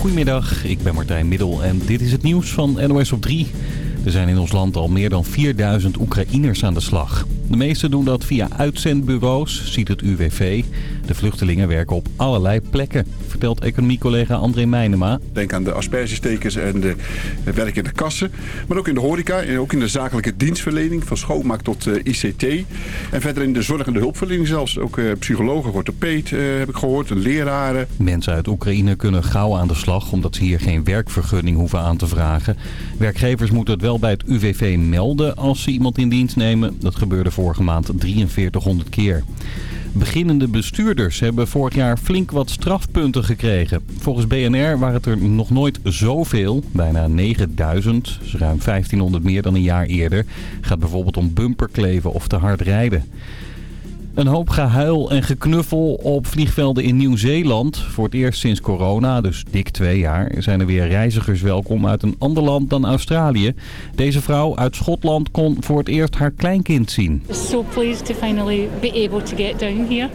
Goedemiddag, ik ben Martijn Middel en dit is het nieuws van NOS op 3. Er zijn in ons land al meer dan 4000 Oekraïners aan de slag. De meesten doen dat via uitzendbureaus, ziet het UWV. De vluchtelingen werken op allerlei plekken, vertelt economiecollega André Meijnema. Denk aan de aspergestekers en de, werk in de kassen. Maar ook in de horeca en ook in de zakelijke dienstverlening. Van schoonmaak tot uh, ICT. En verder in de zorgende hulpverlening zelfs. Ook uh, psychologen, orthopeed uh, heb ik gehoord, leraren. Mensen uit Oekraïne kunnen gauw aan de slag omdat ze hier geen werkvergunning hoeven aan te vragen. Werkgevers moeten het wel bij het UWV melden als ze iemand in dienst nemen. Dat gebeurde vorige maand 4300 keer. Beginnende bestuurders hebben vorig jaar flink wat strafpunten gekregen. Volgens BNR waren het er nog nooit zoveel, bijna 9000, dus ruim 1500 meer dan een jaar eerder. Gaat bijvoorbeeld om bumperkleven of te hard rijden. Een hoop gehuil en geknuffel op vliegvelden in Nieuw-Zeeland. Voor het eerst sinds corona, dus dik twee jaar, zijn er weer reizigers welkom uit een ander land dan Australië. Deze vrouw uit Schotland kon voor het eerst haar kleinkind zien. So pleased to finally be able to get down here.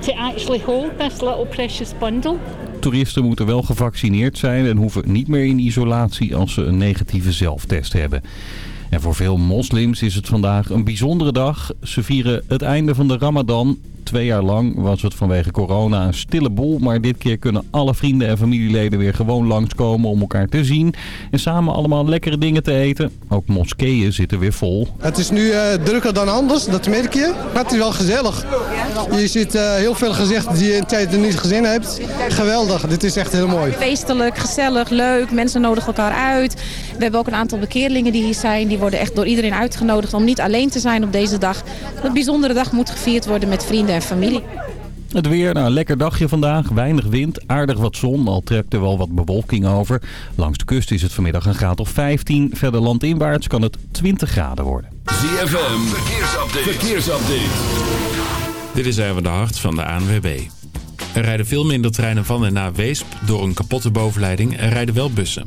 To actually hold this little precious bundle. Toeristen moeten wel gevaccineerd zijn en hoeven niet meer in isolatie als ze een negatieve zelftest hebben. En voor veel moslims is het vandaag een bijzondere dag. Ze vieren het einde van de ramadan. Twee jaar lang was het vanwege corona een stille boel. Maar dit keer kunnen alle vrienden en familieleden weer gewoon langskomen om elkaar te zien. En samen allemaal lekkere dingen te eten. Ook moskeeën zitten weer vol. Het is nu uh, drukker dan anders, dat merk je. Maar het is wel gezellig. Je ziet uh, heel veel gezichten die je in tijd niet gezien hebt. Geweldig, dit is echt heel mooi. Feestelijk, gezellig, leuk. Mensen nodigen elkaar uit. We hebben ook een aantal bekeerlingen die hier zijn. Die worden echt door iedereen uitgenodigd om niet alleen te zijn op deze dag. Een bijzondere dag moet gevierd worden met vrienden en familie. Het weer, nou, een lekker dagje vandaag. Weinig wind, aardig wat zon, al trekt er wel wat bewolking over. Langs de kust is het vanmiddag een graad of 15. Verder landinwaarts kan het 20 graden worden. ZFM, verkeersupdate. verkeersupdate. Dit is even de hart van de ANWB. Er rijden veel minder treinen van en naar Weesp door een kapotte bovenleiding. Er rijden wel bussen.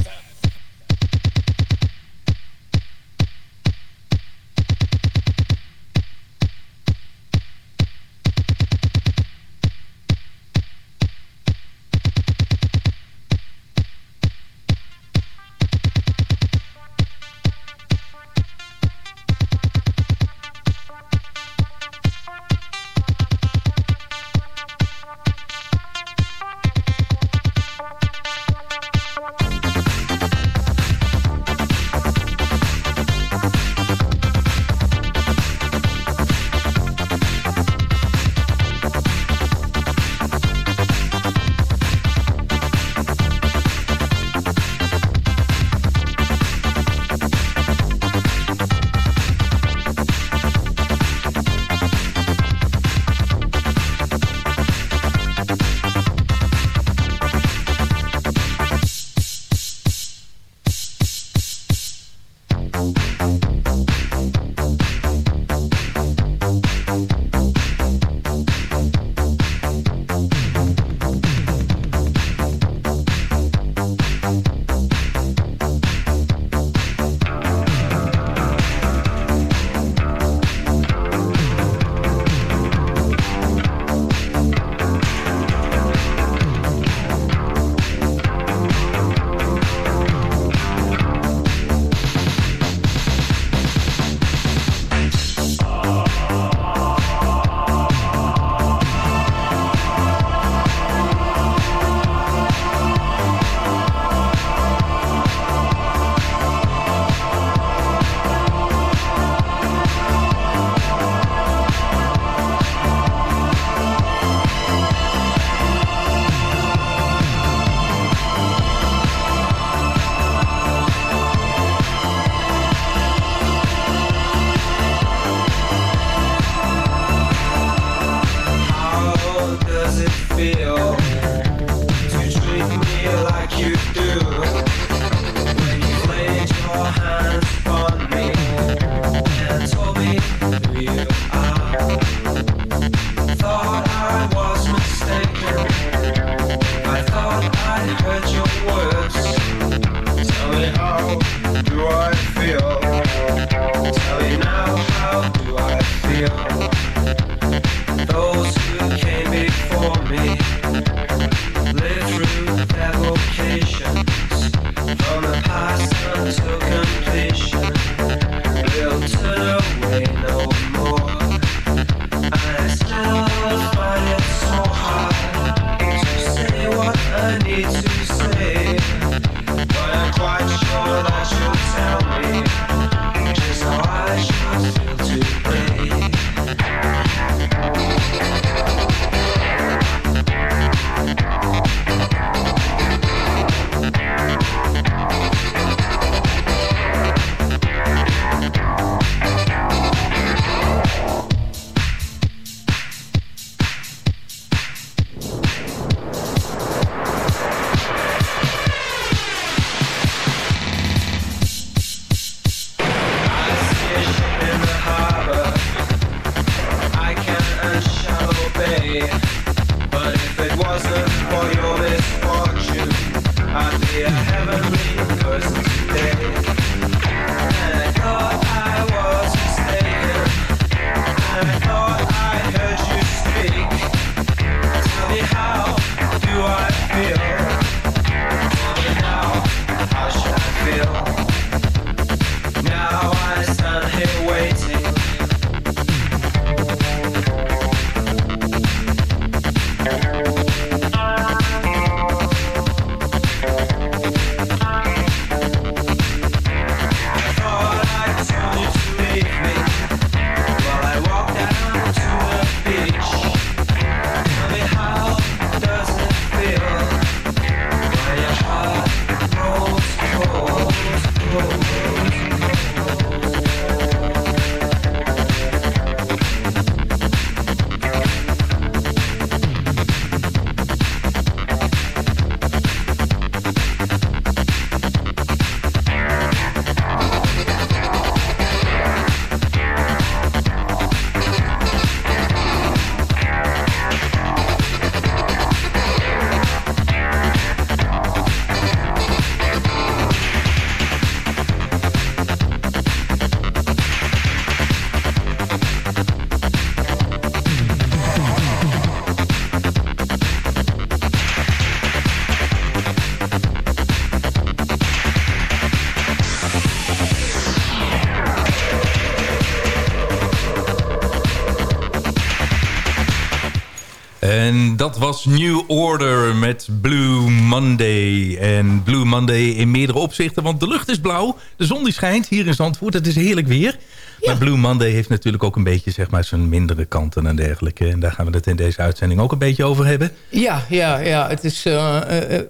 Dat was New Order met Blue Monday. En Blue Monday in meerdere opzichten, want de lucht is blauw. De zon die schijnt hier in Zandvoort. Het is heerlijk weer. Maar Blue Monday heeft natuurlijk ook een beetje zeg maar, zijn mindere kanten en dergelijke. En daar gaan we het in deze uitzending ook een beetje over hebben. Ja, ja, ja. Het, is, uh,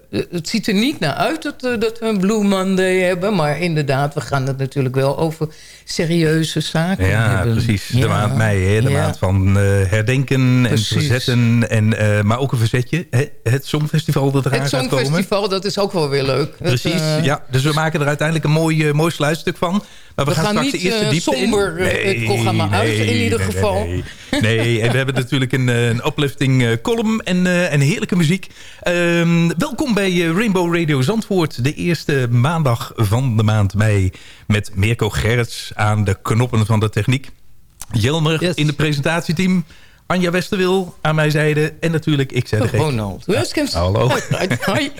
uh, het ziet er niet naar uit dat, dat we een Blue Monday hebben. Maar inderdaad, we gaan het natuurlijk wel over serieuze zaken ja, hebben. Precies, de maand mei, hè? de Ja. maand van uh, herdenken Precies. en verzetten. En, uh, maar ook een verzetje, hè? het Songfestival dat eraan Het gaat komen. Songfestival, dat is ook wel weer leuk. Precies, uh, ja. Dus we maken er uiteindelijk een mooi, mooi sluitstuk van. Maar we, We gaan, gaan straks niet, de eerste diepte somber, in. het programma uit, in ieder nee, geval. Nee, en we hebben natuurlijk een, een uplifting column en, en heerlijke muziek. Um, welkom bij Rainbow Radio Zandvoort. De eerste maandag van de maand mei. Met Mirko Gerrits aan de knoppen van de techniek. Jelmer Yes. in het presentatieteam. Anja Westerwil aan mijn zijde. En natuurlijk ik zei Ronald Wilskens. Hallo. Hoi.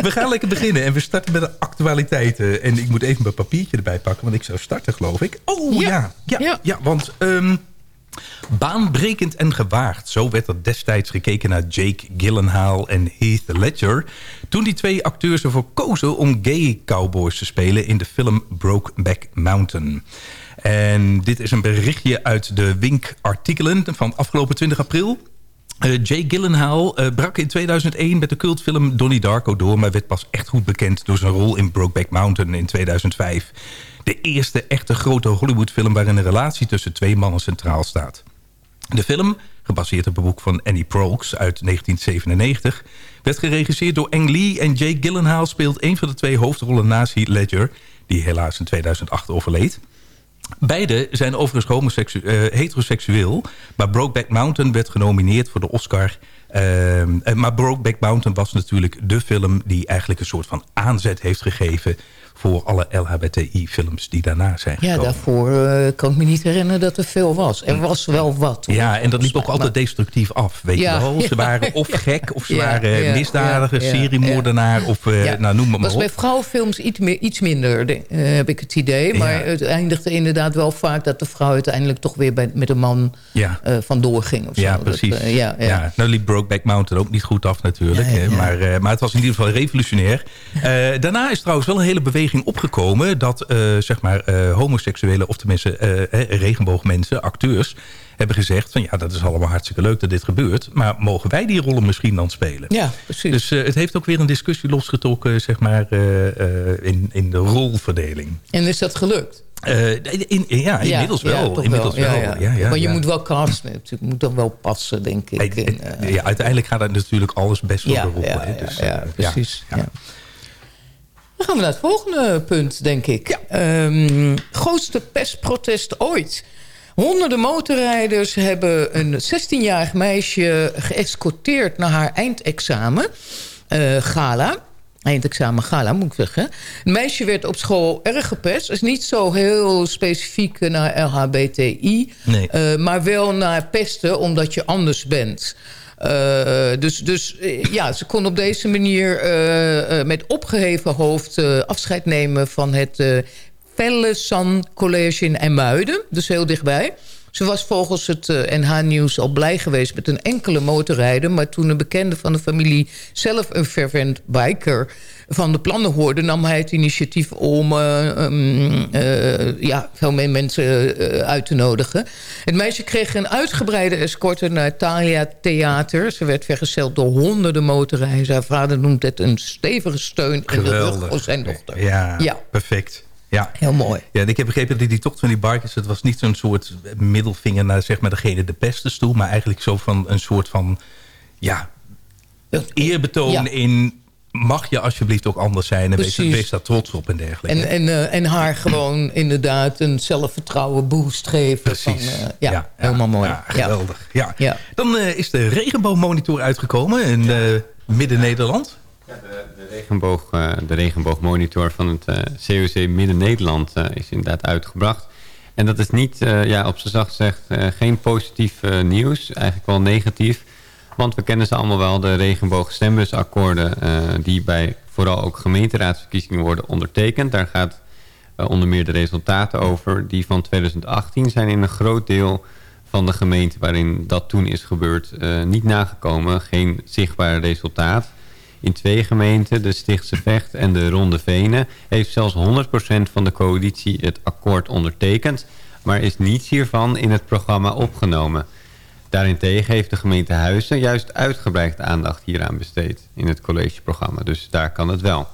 We gaan lekker beginnen en we starten met de actualiteiten. En ik moet even mijn papiertje erbij pakken, want ik zou starten geloof ik. Oh ja, ja, ja, Ja. ja want um, baanbrekend en gewaagd. Zo werd er destijds gekeken naar Jake Gyllenhaal en Heath Ledger... toen die twee acteurs ervoor kozen om gay cowboys te spelen... in de film Brokeback Mountain. En dit is een berichtje uit de Wink-artikelen van afgelopen 20 april... Uh, Jake Gyllenhaal uh, brak in 2001 met de cultfilm Donnie Darko door... maar werd pas echt goed bekend door zijn rol in Brokeback Mountain in 2005. De eerste echte grote Hollywoodfilm waarin een relatie tussen twee mannen centraal staat. De film, gebaseerd op een boek van Annie Proulx uit 1997... werd geregisseerd door Ang Lee en Jake Gyllenhaal speelt een van de twee hoofdrollen naast Ledger... die helaas in 2008 overleed. Beide zijn overigens eh, heteroseksueel. Maar Brokeback Mountain werd genomineerd voor de Oscar. Eh, maar Brokeback Mountain was natuurlijk de film... die eigenlijk een soort van aanzet heeft gegeven... voor alle LHBTI-films die daarna zijn Ja, daarvoor eh, kan ik me niet herinneren dat er veel was. Er was wel wat. Ja, en dat liep ook altijd destructief af, weet Ja, je wel. Ze ja. waren of gek, of ze Ja, waren ja, misdadiger, ja, ja, seriemoordenaar... of Ja. nou, noem maar, maar was op. bij vrouwenfilms iets, meer, iets minder, de- eh, heb ik het idee. Maar Ja. het eindigde inderdaad wel vaak... dat de vrouw uiteindelijk toch weer bij, met een man Ja. vandoor ging. Of Ja, zo. Dat, precies. ja, ja. ja. nou liep Brokeback Mountain ook niet goed af natuurlijk. Ja, ja, hè, ja. Maar, maar het was in ieder geval revolutionair. Daarna is trouwens wel een hele beweging opgekomen... dat eh, zeg maar eh, homoseksuele, of tenminste eh, regenboogmensen, acteurs... hebben gezegd van ja, dat is allemaal hartstikke leuk dat dit gebeurt... maar mogen wij die rollen misschien dan spelen? Ja, precies. Dus het heeft ook weer een discussie losgetrokken zeg maar, in, in de rolverdeling. En is dat gelukt? In, in- ja, inmiddels Ja, wel. inmiddels wel. Ja, maar je moet wel casten natuurlijk. moet dan wel passen, denk ik. En, ja, uiteindelijk gaat het natuurlijk alles best wel ja, hè, ja, dus, ja, precies. Ja. Dan gaan we naar het volgende punt, denk ik. Ehm, grootste pestprotest ooit. Honderden motorrijders hebben een 16-jarig meisje geëscorteerd naar haar eindexamen. eh, gala. Eindexamen gala, moet ik zeggen. Het meisje werd op school erg gepest. is niet zo heel specifiek naar LHBTI. Nee. eh, maar wel naar pesten omdat je anders bent. Eh, dus dus eh, ja, ze kon op deze manier eh, met opgeheven hoofd afscheid nemen van het Felle San College in Emuiden. Dus heel dichtbij. Ze was volgens het eh, NH-nieuws al blij geweest met een enkele motorrijder. Maar toen een bekende van de familie zelf een fervent biker van de plannen hoorde... nam hij het initiatief om eh, um, eh, ja, veel meer mensen uit te nodigen. Het meisje kreeg een uitgebreide escorte naar Thalia Theater. Ze werd vergezeld door honderden motorrijders. Haar vader noemt het een stevige steun in de rug voor zijn dochter. Ja, Ja. perfect. Ja. Heel mooi. Ja, en ik heb begrepen dat die tocht van die bikers... het was niet zo'n soort middelvinger naar zeg maar, degene de pestes toe... maar eigenlijk zo van een soort van... ja, eerbetoon Ja. in... mag je alsjeblieft ook anders zijn... en wees, daar trots op en dergelijke. En, en, eh, en haar gewoon inderdaad een zelfvertrouwen boost geven. Precies. Van, eh, ja, helemaal mooi. Ja, geweldig. Ja. Dan eh, is de regenboogmonitor uitgekomen in eh, Midden-Nederland. De, regenboog, eh, de regenboogmonitor van het eh, COC Midden-Nederland eh, is inderdaad uitgebracht. En dat is niet, eh, ja, op z'n zacht gezegd, eh, geen positief eh, nieuws. Eigenlijk wel negatief. Want we kennen ze allemaal wel, de regenboogstembussakkoorden... eh, die bij vooral ook gemeenteraadsverkiezingen worden ondertekend. Daar gaat eh, onder meer de resultaten over. Die van 2018 zijn in een groot deel van de gemeenten waarin dat toen is gebeurd... eh, niet nagekomen, geen zichtbaar resultaat... In twee gemeenten, de Stichtse Vecht en de Ronde Venen... heeft zelfs 100% van de coalitie het akkoord ondertekend... maar is niets hiervan in het programma opgenomen. Daarentegen heeft de gemeente Huizen juist uitgebreid aandacht hieraan besteed... in het collegeprogramma, dus daar kan het wel.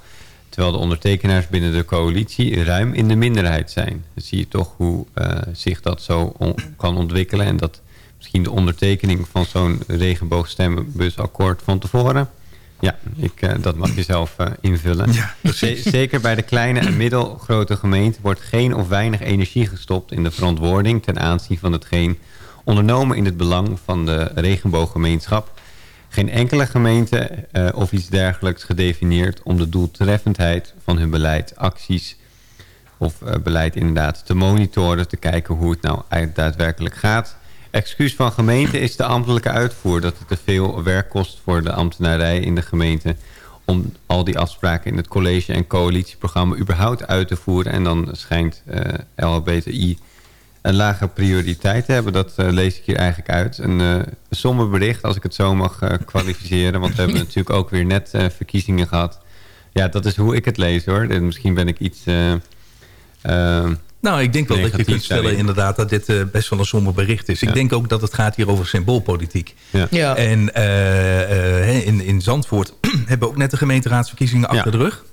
Terwijl de ondertekenaars binnen de coalitie ruim in de minderheid zijn. Dan zie je toch hoe uh, zich dat zo kan ontwikkelen... en dat misschien de ondertekening van zo'n regenboogstemmenbusakkoord van tevoren... Ja, ik, uh, dat mag je zelf uh, invullen. Ja, Zeker bij de kleine en middelgrote gemeente wordt geen of weinig energie gestopt in de verantwoording ten aanzien van hetgeen ondernomen in het belang van de regenbooggemeenschap. Geen enkele gemeente uh, of iets dergelijks gedefinieerd om de doeltreffendheid van hun beleid, acties of beleid inderdaad te monitoren, te kijken hoe het nou daadwerkelijk gaat. Excuus van gemeente is de ambtelijke uitvoer... dat het te veel werk kost voor de ambtenarij in de gemeente... om al die afspraken in het college- en coalitieprogramma überhaupt uit te voeren. En dan schijnt uh, LHBTI een lage prioriteit te hebben. Dat uh, lees ik hier eigenlijk uit. Een, uh, somber bericht, als ik het zo mag kwalificeren. Want we hebben natuurlijk ook weer net verkiezingen gehad. Ja, dat is hoe ik het lees hoor. En misschien ben ik iets... Nou, ik denk wel dat je kunt stellen daarin. inderdaad dat dit uh, best wel een somber bericht is. Ik Ja. denk ook dat het gaat hier over symboolpolitiek. Ja. Ja. En uh, uh, in, in Zandvoort hebben we ook net de gemeenteraadsverkiezingen achter de rug.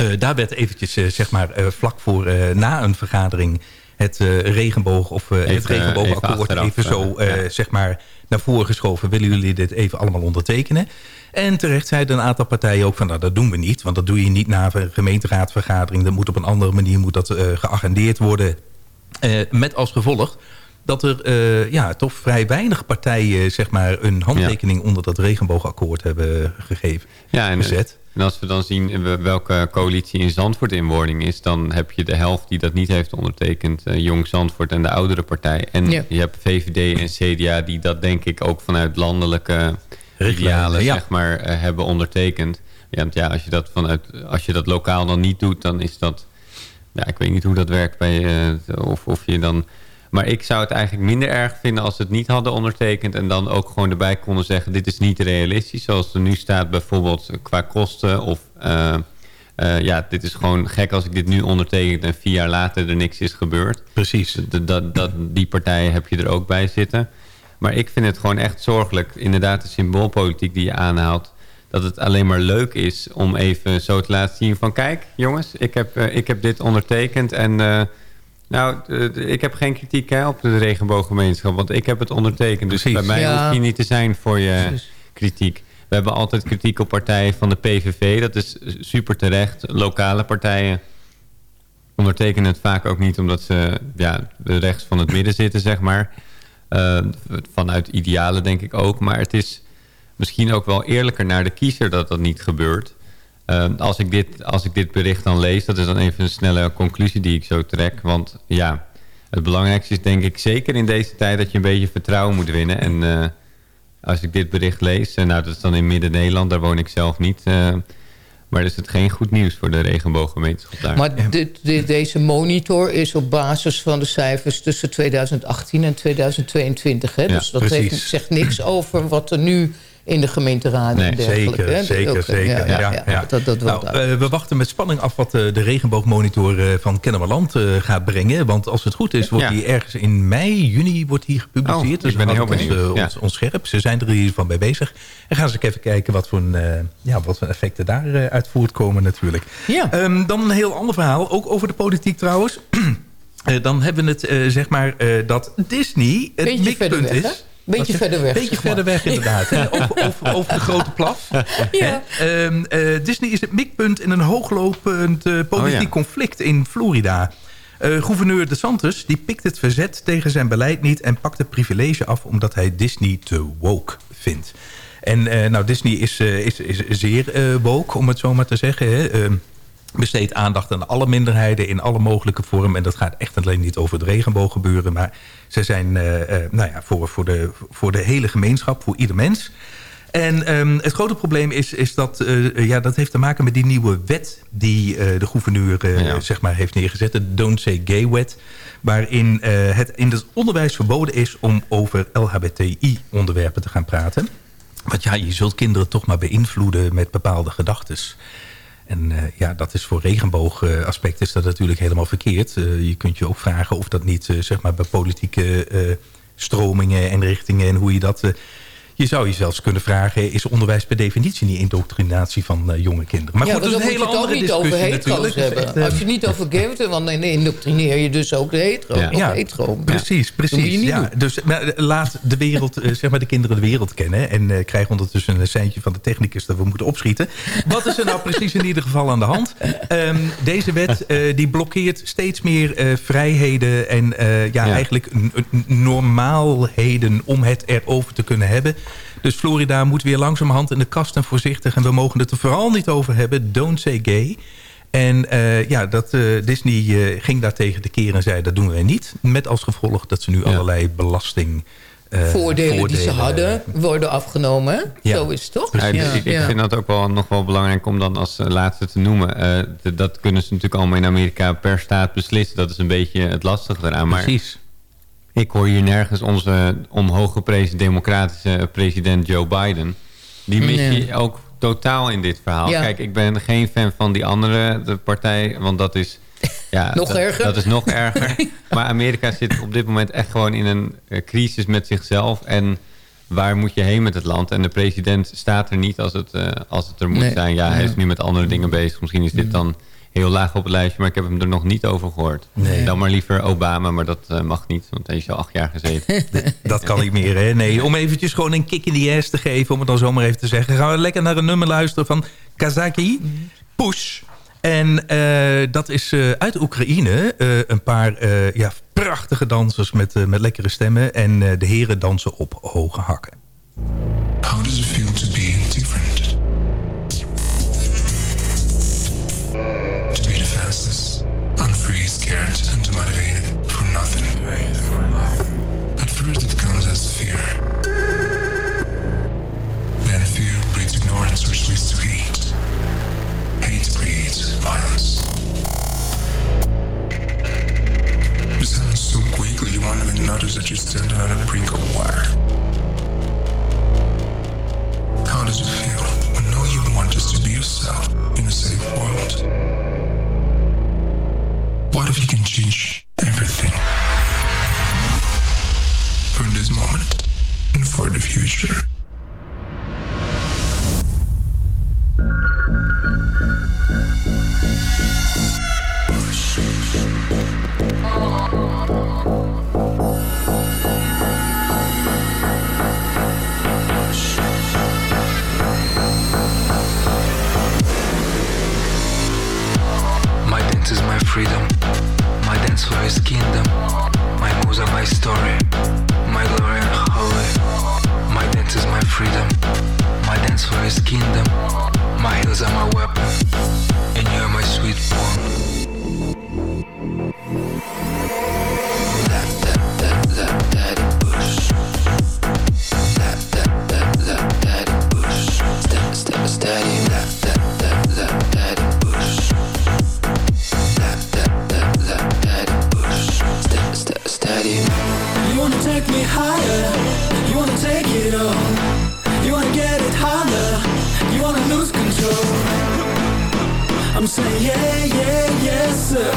Uh, daar werd eventjes, uh, zeg maar, uh, vlak voor uh, na een vergadering... het uh, regenboog of uh, het Even, uh, regenboogakkoord even even, zo, ja. zeg maar, naar voren geschoven. Willen jullie dit even allemaal ondertekenen? En terecht zeiden een aantal partijen ook van, nou, dat doen we niet. Want dat doe je niet na een gemeenteraadsvergadering. Dat moet op een andere manier moet dat, uh, geagendeerd worden. Eh, met als gevolg dat er eh, ja, toch vrij weinig partijen zeg maar, een handtekening onder dat regenboogakkoord hebben gegeven. Ja, en, gezet. En als we dan zien welke coalitie in Zandvoort in wording is... dan heb je de helft die dat niet heeft ondertekend. eh, Jong Zandvoort en de oudere partij. En Ja. je hebt VVD en CDA die dat denk ik ook vanuit landelijke idealen ja. zeg maar, eh, hebben ondertekend. Ja, want ja, als je, dat vanuit, als je dat lokaal dan niet doet, dan is dat... Ja, ik weet niet hoe dat werkt bij... eh, of, of je dan... Maar ik zou het eigenlijk minder erg vinden als ze het niet hadden ondertekend... en dan ook gewoon erbij konden zeggen... dit is niet realistisch, zoals er nu staat bijvoorbeeld qua kosten... of eh, eh, ja, dit is gewoon gek als ik dit nu onderteken... en vier jaar later er niks is gebeurd. Precies. Dat, dat, dat, die partijen heb je er ook bij zitten. Maar ik vind het gewoon echt zorgelijk. Inderdaad, de symboolpolitiek die je aanhaalt... dat het alleen maar leuk is om even zo te laten zien van... kijk, jongens, ik heb, eh, ik heb dit ondertekend en... nou, eh, ik heb geen kritiek hè, op de regenbooggemeenschap, want ik heb het ondertekend. Dus bij mij Ja. hoeft je niet te zijn voor je Precies. kritiek. We hebben altijd kritiek op partijen van de PVV. Dat is super terecht. Lokale partijen ondertekenen het vaak ook niet... omdat ze ja, rechts van het midden zitten, zeg maar. Eh, vanuit idealen denk ik ook. Maar het is misschien ook wel eerlijker naar de kiezer dat dat niet gebeurt. Eh, als, ik dit, als ik dit bericht dan lees, dat is dan even een snelle conclusie die ik zo trek. Want ja, het belangrijkste is denk ik zeker in deze tijd dat je een beetje vertrouwen moet winnen. En eh, als ik dit bericht lees, en nou dat is dan in Midden-Nederland, daar woon ik zelf niet. eh, maar is het geen goed nieuws voor de regenbooggemeenschap daar. Maar dit, dit- deze monitor is op basis van de cijfers tussen 2018 en 2022. Hè? Ja, dus dat heeft, zegt niks over wat er nu in de gemeenteraden Nee, en. Zeker, hè? zeker, Oké, zeker. Ja, Ja, ja, ja. Dat, dat wordt Nou, eh, we wachten met spanning af wat eh, de regenboogmonitor eh, van Kennemerland eh, gaat brengen. Want als het goed is, wordt Ja. die ergens in mei, juni wordt die gepubliceerd. Oh, dus ben we heel benieuwd, Ons, ja. eh, ons, ons scherp. Ze zijn er in ieder geval bij bezig. En gaan ze even kijken wat voor, een, eh, ja, wat voor effecten daaruit uit voortkomen natuurlijk. Ja. Ehm, dan een heel ander verhaal, ook over de politiek trouwens. Eh, dan hebben we het, eh, zeg maar, eh, dat Disney het mikpunt weg, is. hè? Beetje verder weg, Beetje zeg maar. verder weg, inderdaad. Over, over, over de grote plas. Ja. Ehm, eh, Disney is het mikpunt in een hooglopend eh, politiek Oh ja. conflict in Florida. Eh, gouverneur DeSantis die pikt het verzet tegen zijn beleid niet... en pakt het privilege af omdat hij Disney te woke vindt. En eh, nou, Disney is, eh, is, is zeer eh, woke, om het zo maar te zeggen. Hè? Besteedt aandacht aan alle minderheden in alle mogelijke vormen. En dat gaat echt alleen niet over het regenboog gebeuren. Maar ze zijn eh, eh, nou ja, voor, voor, de, voor de hele gemeenschap, voor ieder mens. En ehm, het grote probleem is, is dat eh, ja, dat heeft te maken met die nieuwe wet... die de gouverneur Ja. zeg maar, heeft neergezet. De Don't Say Gay wet. Waarin het in het onderwijs verboden is om over LHBTI-onderwerpen te gaan praten. Want ja, je zult kinderen toch maar beïnvloeden met bepaalde gedachtes. En eh, ja, dat is voor regenboogaspect is dat natuurlijk helemaal verkeerd. Eh, je kunt je ook vragen of dat niet, eh, zeg maar, bij politieke eh, stromingen en richtingen en hoe je dat... eh, je zou je zelfs kunnen vragen, is onderwijs per definitie niet indoctrinatie van eh, jonge kinderen? Maar ja, goed, dat dan is een hele het ook andere niet over discussie hetero's natuurlijk. hebben. Als eh, je niet over gay hebt, want dan indoctrineer je dus ook de hetero. Ja. of Ja, hetero. Precies, Dat moet je precies. niet Ja. doen. Dus maar, eh, laat de wereld, eh, zeg maar de kinderen de wereld kennen. En eh krijg ondertussen een seintje van de technicus dat we moeten opschieten. Wat is er nou precies in ieder geval aan de hand? Ehm, deze wet eh, die blokkeert steeds meer eh, vrijheden en eh, ja, Ja. eigenlijk normaalheden om het erover te kunnen hebben. Dus Florida moet weer langzamerhand in de kast en voorzichtig. En we mogen het er vooral niet over hebben. Don't say gay. En eh, ja, dat, eh, Disney eh, ging daartegen de keer en zei dat doen wij niet. Met als gevolg dat ze nu allerlei belasting... eh, voordelen, die ze hadden worden afgenomen. Ja. Zo is het toch? Ja, dus ik, ik vind dat ook wel nog wel belangrijk om dan als laatste te noemen. Eh, dat kunnen ze natuurlijk allemaal in Amerika per staat beslissen. Dat is een beetje het lastige eraan. Maar Precies. Ik hoor hier nergens onze omhoog geprezen democratische president Joe Biden. Die mis Nee. je ook totaal in dit verhaal. Ja. Kijk, ik ben geen fan van die andere de partij, want dat is... Ja, Nog dat, erger. Dat is nog erger. Maar Amerika zit op dit moment echt gewoon in een eh, crisis met zichzelf. En waar moet je heen met het land? En de president staat er niet als het, eh, als het er moet Nee. zijn. Ja, hij is nu met andere dingen bezig. Misschien is dit dan heel laag op het lijstje, maar ik heb hem er nog niet over gehoord. Nee. Dan maar liever Obama, maar dat eh, mag niet, want hij is al acht jaar gezeten. Dat kan niet meer, hè? Nee, om eventjes gewoon een kick in the ass te geven... om het dan zomaar even te zeggen... gaan we lekker naar een nummer luisteren van Kazaki. Push. En eh, dat is eh, uit Oekraïne. Een paar ja, prachtige dansers met, met lekkere stemmen. En de heren dansen op hoge hakken. That you're standing on a brink of wire. How does it feel when all you want is to be yourself in a safe world? What if you can change everything? For this moment and for the future. You wanna take it all. You wanna get it harder, you wanna lose control. I'm saying yeah, yeah, yes sir.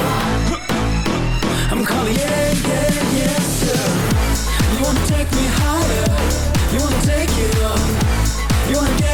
I'm calling yeah, yeah, yes sir. You wanna take me higher, you wanna take it all. You wanna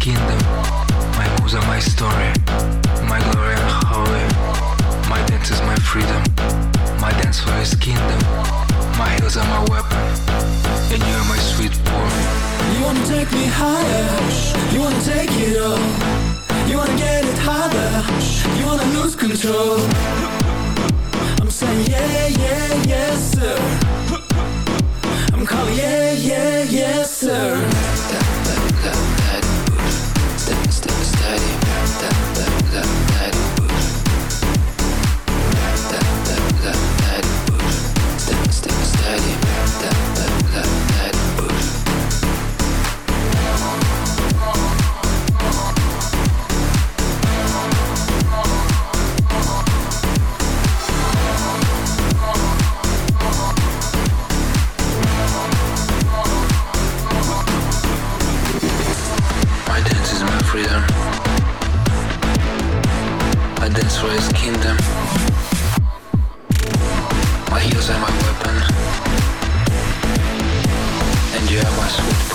kingdom. My moves are my story. My glory and holy. My dance is my freedom. My dance for his kingdom. My heels are my weapon. And you're my sweet porn. You wanna take me higher, you wanna take it all. You wanna get it harder, you wanna lose control. I'm saying yeah, yeah, yes sir. I'm calling yeah, yeah, yes sir. And you are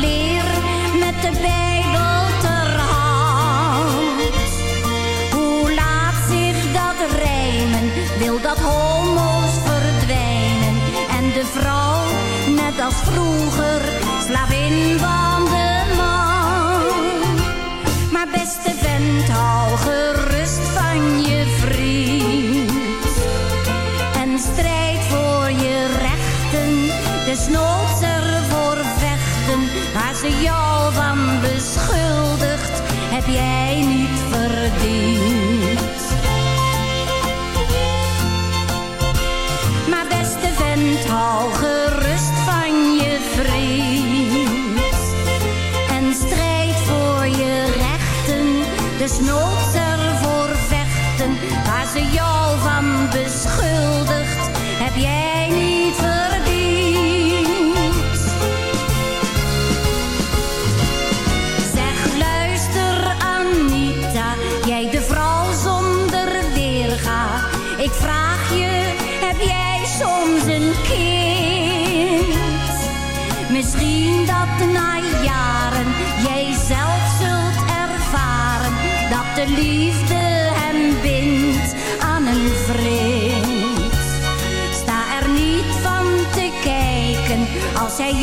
leer met de Bijbel ter hand. Hoe laat zich dat rijmen, wil dat homo's verdwijnen. En de vrouw, net als vroeger, slavin van de man. Maar beste vent, hou gerust van je vriend. En strijd voor je rechten, desnoods ervoor vechten. Waar ze jou van beschuldigt, heb jij niet verdiend. Maar beste vent, hou gerust van je vriend. En strijd voor je rechten, desnoods ervoor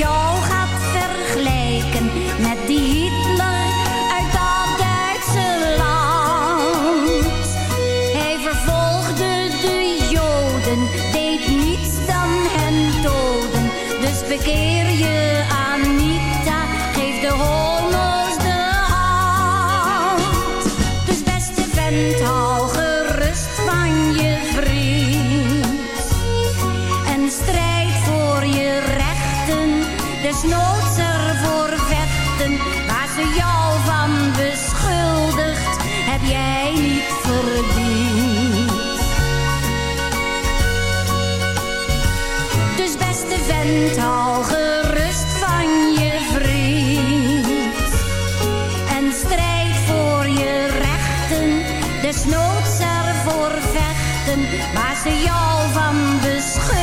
jou gaat vergelijken met die Hitler uit dat Duitse land. Hij vervolgde de Joden, deed niets dan hen doden. Dus bekeer je Anita, geef de homo's de hand. Dus beste vent, desnoods ervoor vechten. Waar ze jou van beschuldigt, heb jij niet verdiend. Dus beste vent, hou gerust van je vriend. En strijd voor je rechten, desnoods ervoor vechten. Waar ze jou van beschuldigt,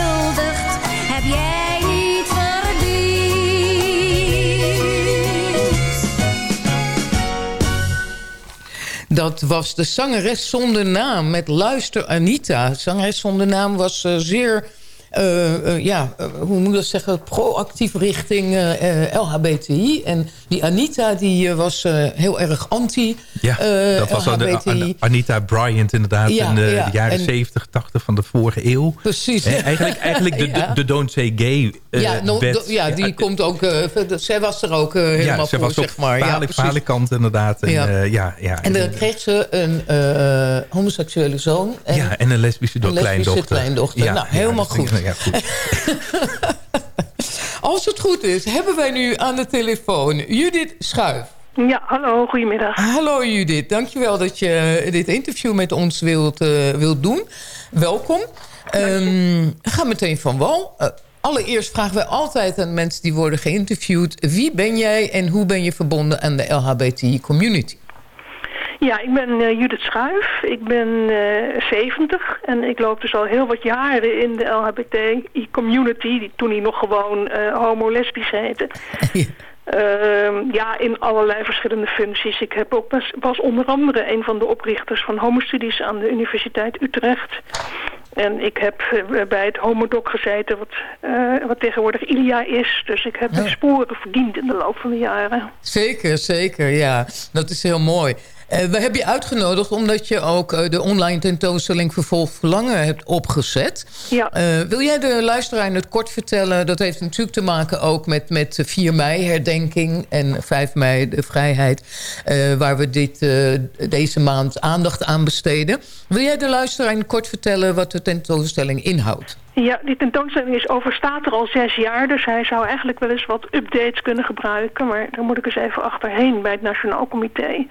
Dat was de zangeres zonder naam met Luister Anita. Zangeres zonder naam was eh, zeer... eh, eh, ja, hoe moet ik dat zeggen, proactief richting LHBTI. En die Anita die eh, was eh, heel erg anti Ja, eh, dat was de, Anita Bryant inderdaad Ja, in de, ja, de jaren en- 70, 80 van de vorige eeuw. Precies. Eigenlijk eigenlijk de, de, de Don't Say Gay ja, no- wet. do- ja, die komt ook... zij was er ook helemaal voor, was zeg maar. Ja, precies. kant inderdaad. En, Ja. ja. ja, En dan kreeg ze een homoseksuele zoon. En ja, en een lesbische, een lesbische kleindochter. kleindochter. Ja, nou, helemaal goed. goed. Als het goed is, hebben wij nu aan de telefoon Judith Schuif. Ja, hallo, goedemiddag. Hallo Judith, dankjewel dat je dit interview met ons wilt, eh, wilt doen. Welkom. Ehm, ga meteen van wal. Eh, allereerst vragen wij altijd aan mensen die worden geïnterviewd... wie ben jij en hoe ben je verbonden aan de LHBTI-community? Ja, ik ben eh, Judith Schuif. Ik ben eh 70 en ik loop dus al heel wat jaren in de LHBTI-community... die- toen die nog gewoon eh homo-lesbisch heette. Ehm, ja, in allerlei verschillende functies. Ik heb ook was, was onder andere een van de oprichters van homostudies aan de Universiteit Utrecht. En ik heb bij het homodoc gezeten, wat, wat tegenwoordig ILIA is. Dus ik heb mijn sporen verdiend in de loop van de jaren. Zeker, zeker, ja. Dat is heel mooi. Eh, we hebben je uitgenodigd omdat je ook eh, de online tentoonstelling Vervolg Verlangen hebt opgezet. Ja. Eh, wil jij de luisteraar in het kort vertellen? Dat heeft natuurlijk te maken ook met, met 4 mei herdenking en 5 mei de vrijheid. waar we dit, deze maand aandacht aan besteden. Wil jij de luisteraar in het kort vertellen wat de tentoonstelling inhoudt? Ja, die tentoonstelling is over, staat er al zes jaar, dus hij zou eigenlijk wel eens wat updates kunnen gebruiken. Maar daar moet ik eens even achterheen bij het Nationaal Comité.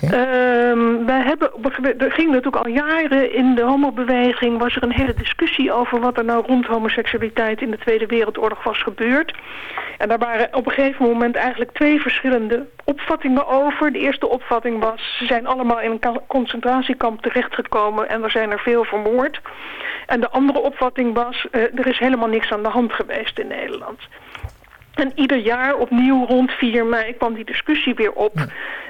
Ehm, wij hebben, er ging natuurlijk al jaren in de homobeweging, was er een hele discussie over wat er nou rond homoseksualiteit in de Tweede Wereldoorlog was gebeurd. En daar waren op een gegeven moment eigenlijk twee verschillende opvattingen over. De eerste opvatting was, ze zijn allemaal in een concentratiekamp terechtgekomen en er zijn er veel vermoord. En de andere opvatting was, uh, er is helemaal niks aan de hand geweest in Nederland. En ieder jaar opnieuw rond 4 mei kwam die discussie weer op.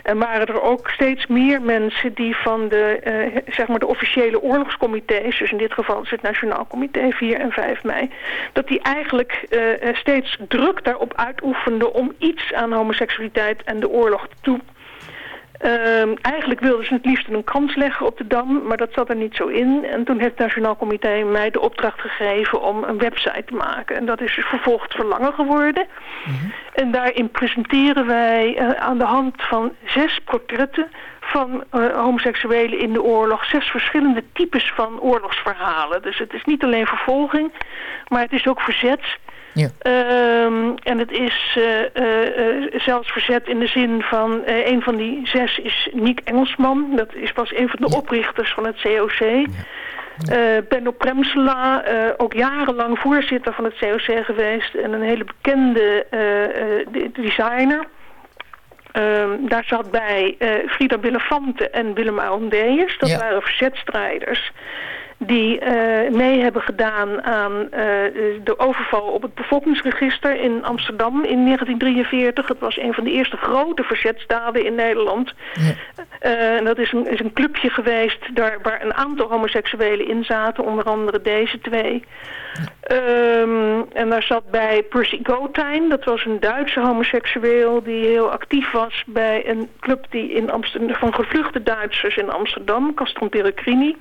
En waren er ook steeds meer mensen die van de, uh, zeg maar de officiële oorlogscomité's... dus in dit geval is het Nationaal Comité 4 en 5 mei... dat die eigenlijk uh, steeds druk daarop uitoefenden om iets aan homoseksualiteit en de oorlog toe Um, eigenlijk wilden ze het liefst een kans leggen op de Dam, maar dat zat er niet zo in. En toen heeft het Nationaal Comité mij de opdracht gegeven om een website te maken. En dat is dus vervolgd verlangen geworden. En daarin presenteren wij uh, aan de hand van zes portretten van uh, homoseksuelen in de oorlog. Zes verschillende types van oorlogsverhalen. Dus het is niet alleen vervolging, maar het is ook verzet. Ja. Um, en het is uh, uh, zelfs verzet in de zin van... Uh, een van die zes is Niek Engelsman. Dat is, was een van de oprichters van het COC. Ja. Benno Premsela, ook jarenlang voorzitter van het COC geweest... en een hele bekende designer... Um, daar zat bij Frida Bellefante en Willem Arondeus. Dat ja. waren verzetstrijders die uh, mee hebben gedaan aan uh, de overval op het bevolkingsregister in Amsterdam in 1943. Dat was een van de eerste grote verzetstaden in Nederland. Ja. Uh, en dat is een, is een clubje geweest daar, waar een aantal homoseksuelen in zaten, onder andere deze twee. Ja. Um, en daar zat bij Percy Gotijn, dat was een Duitse homoseksueel die heel actief was bij een club die in Amsterdam, van gevluchte Duitsers in Amsterdam, Castron Peregrini.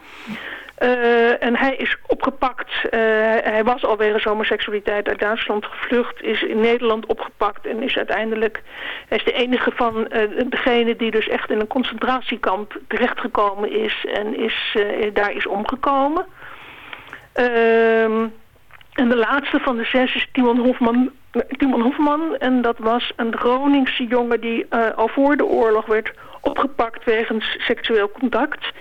Uh, en hij is opgepakt. Uh, hij was al wegens homoseksualiteit uit Duitsland gevlucht. Is in Nederland opgepakt. En is uiteindelijk... Hij is de enige van uh, degene die dus echt in een concentratiekamp terechtgekomen is. En is, daar is omgekomen. Ehm, en de laatste van de zes is Timon Hofman, Timon Hofman. En dat was een Groningse jongen die al voor de oorlog werd opgepakt wegens seksueel contact...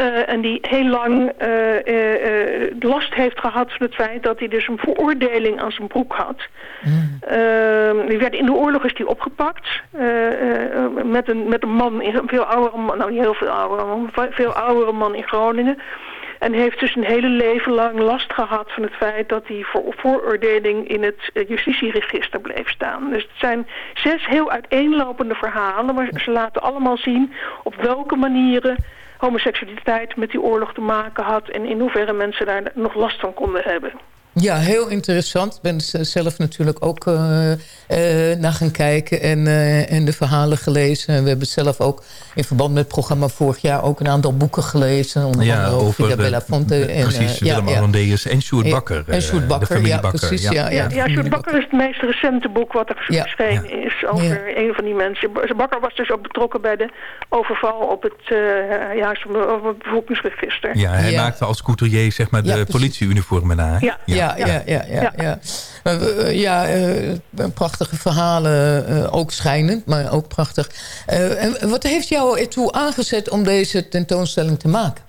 Uh, en die heel lang uh, uh, last heeft gehad van het feit dat hij dus een veroordeling aan zijn broek had. Mm. die werd, in de oorlog is die opgepakt met, een, met een man, een veel oudere man, nou niet heel veel oudere man, veel oudere man in Groningen. En heeft dus een hele leven lang last gehad van het feit dat hij voor vooroordeling in het justitieregister bleef staan. Dus het zijn zes heel uiteenlopende verhalen, maar ze laten allemaal zien op welke manieren homoseksualiteit met die oorlog te maken had... en in hoeverre mensen daar nog last van konden hebben. Ja, heel interessant. Ik ben zelf natuurlijk ook uh, uh, naar gaan kijken en, uh, en de verhalen gelezen. We hebben zelf ook in verband met het programma vorig jaar ook een aantal boeken gelezen. Onder ja, andere over de, Belafonte. En, precies, Willem ja, Arondeus en Sjoerd Bakker. En Sjoerd Bakker, ja, Bakker, precies. Ja, ja, ja, Sjoerd Bakker is het meest recente boek wat er geschreven is over een van die mensen. Bakker was dus ook betrokken bij de overval op het, ja, op het bevolkingsregister. Ja, hij maakte als couturier zeg maar de politieuniformen na. ja. Ja ja, ja, ja, ja, ja. ja. uh, prachtige verhalen uh, ook schijnend, maar ook prachtig. Uh, en wat heeft jou ertoe aangezet om deze tentoonstelling te maken?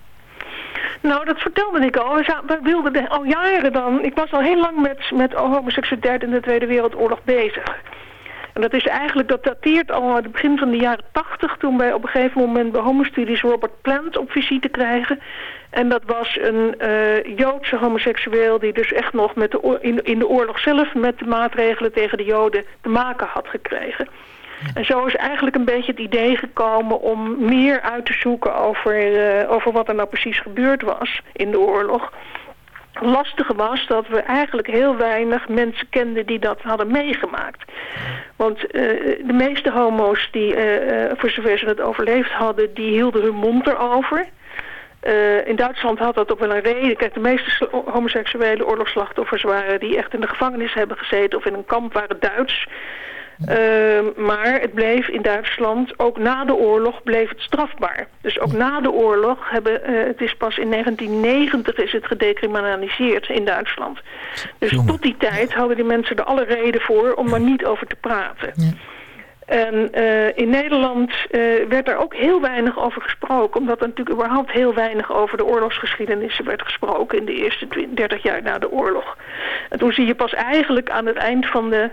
Nou, dat vertelde ik al. We wilden al jaren dan... Ik was al heel lang met, met homoseksualiteit in de Tweede Wereldoorlog bezig. En dat is eigenlijk, dat dateert al aan het begin van de jaren tachtig... toen wij op een gegeven moment bij homostudies Robert Plant op visite krijgen. En dat was een uh, Joodse homoseksueel die dus echt nog met de in, in de oorlog zelf... met de maatregelen tegen de Joden te maken had gekregen. En zo is eigenlijk een beetje het idee gekomen om meer uit te zoeken over, uh, over wat er nou precies gebeurd was in de oorlog lastige was dat we eigenlijk heel weinig mensen kenden die dat hadden meegemaakt. Want uh, de meeste homo's die, uh, voor zover ze het overleefd hadden, die hielden hun mond erover. In Duitsland had dat ook wel een reden. Kijk, de meeste homoseksuele oorlogsslachtoffers waren die echt in de gevangenis hebben gezeten of in een kamp waren Duits. Ehm, maar het bleef in Duitsland, ook na de oorlog, bleef het strafbaar. Dus ook na de oorlog, hebben, eh, het is pas in 1990 is het gedecriminaliseerd in Duitsland. Dus tot die tijd hadden die mensen er alle reden voor om er niet over te praten. En eh, in Nederland eh, werd daar ook heel weinig over gesproken. Omdat er natuurlijk überhaupt heel weinig over de oorlogsgeschiedenissen werd gesproken in de eerste 30 jaar na de oorlog. En toen zie je pas eigenlijk aan het eind van de,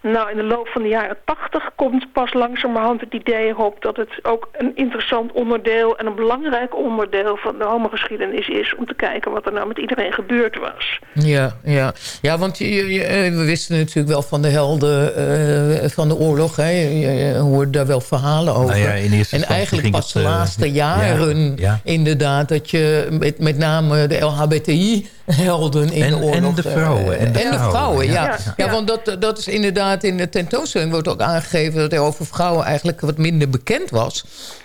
nou in de loop van de jaren 80 komt pas langzamerhand het idee op dat het ook een interessant onderdeel en een belangrijk onderdeel van de homogeschiedenis is om te kijken wat er nou met iedereen gebeurd was. Ja, ja. ja want je, eh, we wisten natuurlijk wel van de helden van de oorlog. Hè je hoort daar wel verhalen over. Nou ja, en eigenlijk pas de laatste jaren ja, inderdaad... dat je met, met name de LHBTI-helden in en, de oorlog... En de vrouwen. En de, en de vrouwen, ja. ja. ja. want dat, dat is inderdaad in de tentoonstelling wordt ook aangegeven... dat er over vrouwen eigenlijk wat minder bekend was.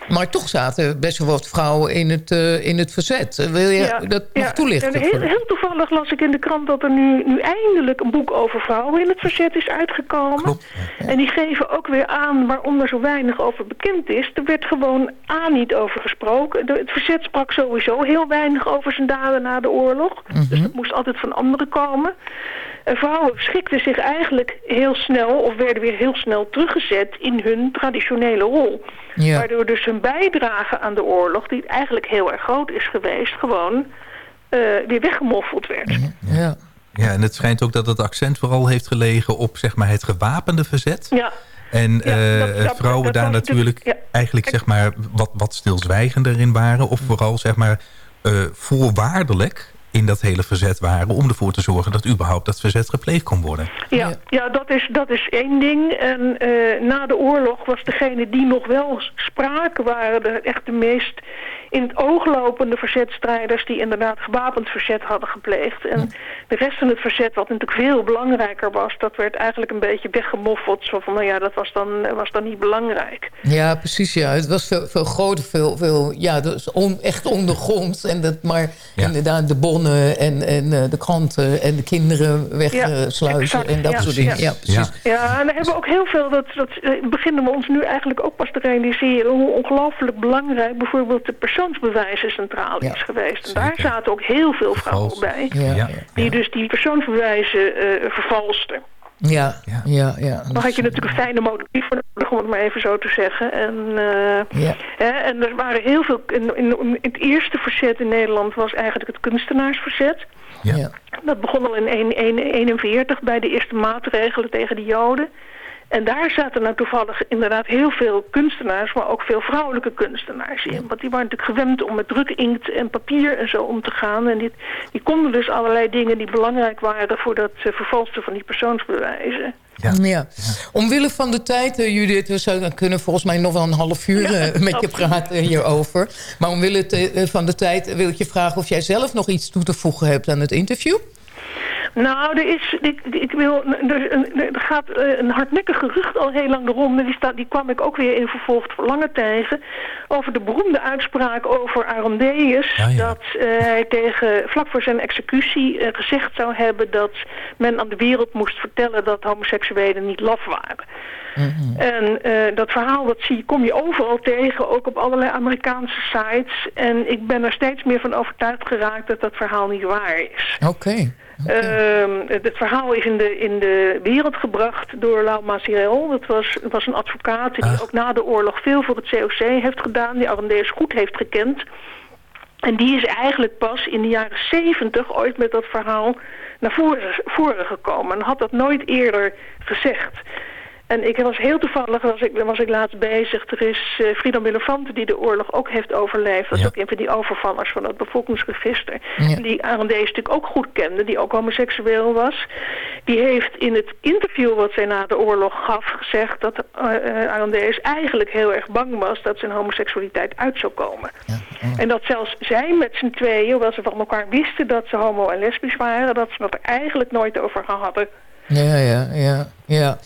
Maar toch zaten best wel wat vrouwen in het, uh, in het verzet. Wil je dat nog toelichten? Heel, heel, toevallig las ik in de krant dat er nu, nu eindelijk een boek over vrouwen in het verzet is uitgekomen. Klopt, en die geven ook weer aan waarom er zo weinig over bekend is. Er werd gewoon A niet over gesproken. De, het verzet sprak sowieso heel weinig over zijn daden na de oorlog. Mhm. Dus dat moest altijd van anderen komen. En vrouwen schikten zich eigenlijk heel snel of werden weer heel snel teruggezet in hun traditionele rol. Ja. Waardoor dus hun bijdrage aan de oorlog, die eigenlijk heel erg groot is geweest, gewoon uh, weer weggemoffeld werd. Ja. ja, en het schijnt ook dat het accent vooral heeft gelegen op zeg maar, het gewapende verzet. Ja. En Ja, uh, dat- dat- vrouwen dat daar natuurlijk natuurlijk- ja. eigenlijk zeg maar, wat, wat stilzwijgender in waren. Of vooral zeg maar, uh, voorwaardelijk in dat hele verzet waren... om ervoor te zorgen dat überhaupt dat verzet gepleegd kon worden. Ja, ja dat, is, dat is één ding. En eh, na de oorlog was degene die nog wel spraken... waren de, echt de meest in het oog lopende verzetstrijders... die inderdaad gewapend verzet hadden gepleegd. En de rest van het verzet, wat natuurlijk veel belangrijker was... dat werd eigenlijk een beetje weggemoffeld. Zo van, nou ja, dat was dan, was dan niet belangrijk. Ja, precies. Ja. Het was veel, veel groter, veel, veel ja, dus on, echt ondergronds. En dat, maar inderdaad de bonnen en, en eh, de kranten en de kinderen wegsluizen en dat ja. soort dingen. Ja, precies. Ja, en we hebben ook heel veel, dat, dat eh, beginnen we ons nu eigenlijk ook pas te realiseren... hoe ongelooflijk belangrijk bijvoorbeeld de persoonsbewijzen centraal is geweest. En daar zaten ook heel veel vrouwen bij. Ja, ja, Die dus die persoonsbewijzen eh, vervalsten. Ja, ja, ja. ja. Dan had je natuurlijk een fijne motief voor nodig, om het maar even zo te zeggen. En, eh, Ja. hè, en er waren heel veel... In, in, in het eerste verzet in Nederland was eigenlijk het kunstenaarsverzet. Ja. Dat begon al in 1941 bij de eerste maatregelen tegen de Joden. En daar zaten nou toevallig inderdaad heel veel kunstenaars, maar ook veel vrouwelijke kunstenaars in. Want die waren natuurlijk gewend om met druk inkt en papier en zo om te gaan. En die, die konden dus allerlei dingen die belangrijk waren voor dat uh, vervalsen van die persoonsbewijzen. Ja. Omwille van de tijd, uh, Judith, we zouden, kunnen volgens mij nog wel een half uur uh, met je praten hierover. Maar omwille te, van de tijd wil ik je vragen of jij zelf nog iets toe te voegen hebt aan het interview. Nou, er is, ik, ik wil, er, er gaat eh, een hardnekkig gerucht al heel lang de ronde. Die, staat, die kwam ik ook weer in vervolgd voor lange tegen. Over de beroemde uitspraak over Arondeus. Dat uh, hij tegen, vlak voor zijn executie uh, gezegd zou hebben dat men aan de wereld moest vertellen dat homoseksuelen niet laf waren. Mm -hmm. En uh, dat verhaal dat zie, kom je overal tegen, ook op allerlei Amerikaanse sites. En ik ben er steeds meer van overtuigd geraakt dat dat verhaal niet waar is. Oké. Okay. Okay. Uh, het verhaal is in de, in de wereld gebracht door Lau Mazirel. Dat was, was een advocaat die ah. ook na de oorlog veel voor het COC heeft gedaan. Die Arendeus goed heeft gekend. En die is eigenlijk pas in de jaren zeventig ooit met dat verhaal naar voren, voren gekomen. En had dat nooit eerder gezegd. En ik was heel toevallig, was ik, was ik laatst bezig. Er is uh, Frida Milofante die de oorlog ook heeft overleefd. Dat is ja. ook een van die overvallers van het bevolkingsregister. Ja. Die Arendees natuurlijk ook goed kende, die ook homoseksueel was. Die heeft in het interview wat zij na de oorlog gaf gezegd... dat uh, Arendees eigenlijk heel erg bang was dat zijn homoseksualiteit uit zou komen. Ja. En dat zelfs zij met z'n tweeën, hoewel ze van elkaar wisten dat ze homo en lesbisch waren... dat ze het er eigenlijk nooit over hadden. Ja, ja, ja, ja.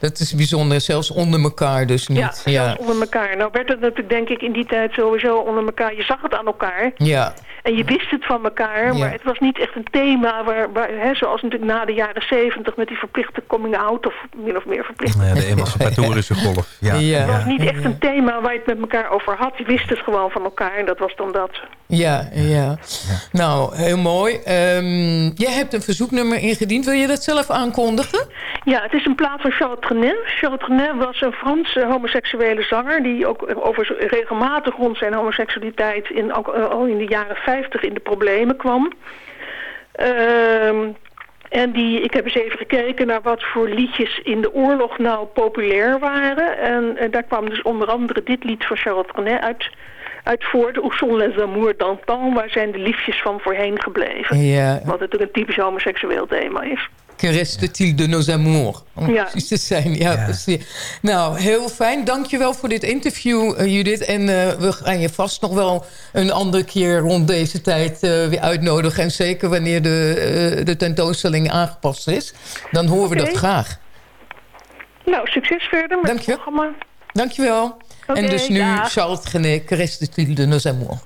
Dat is bijzonder, zelfs onder elkaar dus niet. Ja, ja. onder elkaar. Nou werd het natuurlijk denk ik in die tijd sowieso onder elkaar. Je zag het aan elkaar. Ja. En je wist het van elkaar, maar het was niet echt een thema... Waar, waar, hè, zoals natuurlijk na de jaren zeventig met die verplichte coming-out... of min of meer verplichte... Ja, de emancipatorische golf. Ja. Het was niet echt een thema waar je het met elkaar over had. Je wist het gewoon van elkaar en dat was dan dat. Ja, ja. Nou, heel mooi. Um, jij hebt een verzoeknummer ingediend. Wil je dat zelf aankondigen? Ja, het is een plaat van Charles Trenet. Charles Trenet was een Franse homoseksuele zanger... die ook over regelmatig rond zijn homoseksualiteit... In, ook, al in de jaren 50 in de problemen kwam. Um, en die, ik heb eens even gekeken naar wat voor liedjes in de oorlog nou populair waren. En, en daar kwam dus onder andere dit lied van Charles Trenet uit uit voort. Où sont les amours d'antan? Waar zijn de liefjes van voorheen gebleven? Ja. Wat natuurlijk een typisch homoseksueel thema is. Que reste-t-il de nos amours? Om ja. precies te zijn. Ja, ja, precies. Nou, heel fijn. Dankjewel voor dit interview, uh, Judith. En uh, we gaan je vast nog wel een andere keer rond deze tijd uh, weer uitnodigen. En zeker wanneer de, de tentoonstelling aangepast is. Dan horen we dat graag. Nou, succes verder met Dank het programma. Dankjewel. Okay, en dus nu dag. Charles Genet, que reste-t-il de nos amours?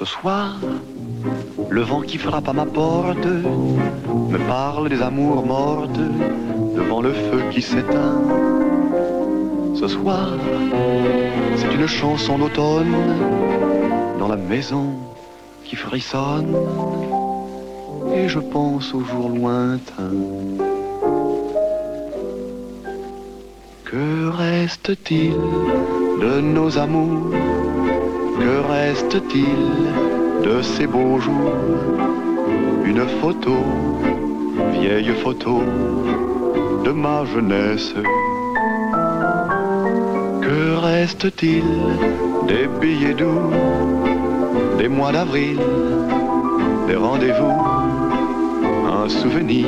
Ce soir, le vent qui frappe à ma porte me parle des amours mortes devant le feu qui s'éteint. Ce soir, c'est une chanson d'automne dans la maison qui frissonne et je pense aux jours lointains. Que reste-t-il de nos amours Que reste-t-il de ces beaux jours? Une photo, vieille photo de ma jeunesse. Que reste-t-il des billets doux, des mois d'avril, des rendez-vous, un souvenir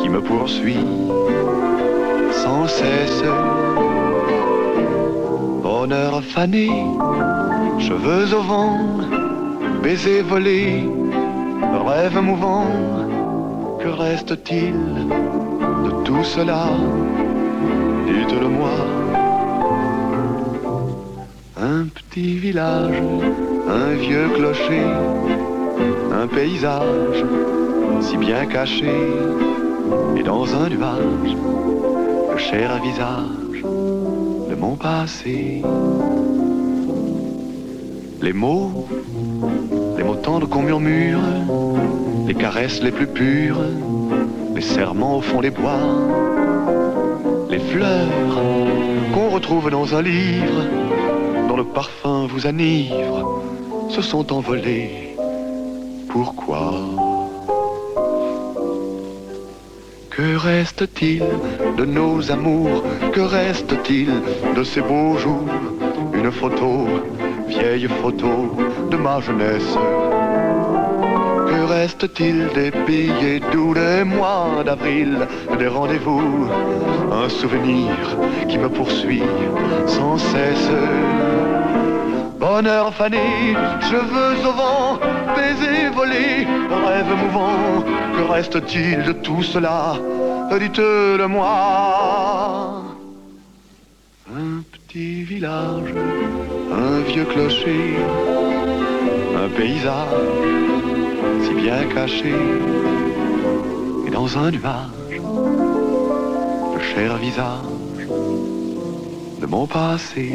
qui me poursuit sans cesse? Bonheur fané, cheveux au vent, baisers volés, rêves mouvants, que reste-t-il de tout cela? Dites-le-moi. Un petit village, un vieux clocher, un paysage si bien caché, et dans un nuage, le cher visage de mon passé. Les mots, les mots tendres qu'on murmure, les caresses les plus pures, les serments au fond des bois, les fleurs qu'on retrouve dans un livre, dont le parfum vous enivre, se sont envolés. Pourquoi? Que reste-t-il de nos amours? Que reste-t-il de ces beaux jours? Une photo, vieille photo de ma jeunesse que reste-t-il des billets doux des mois d'avril, des rendez-vous Un souvenir qui me poursuit sans cesse. Bonheur fané, cheveux au vent, baisers volés, rêves mouvants. Que reste-t-il de tout cela Dites-le-moi. Un petit village, un vieux clocher, un paysage si bien caché, et dans un nuage, le cher visage de mon passé,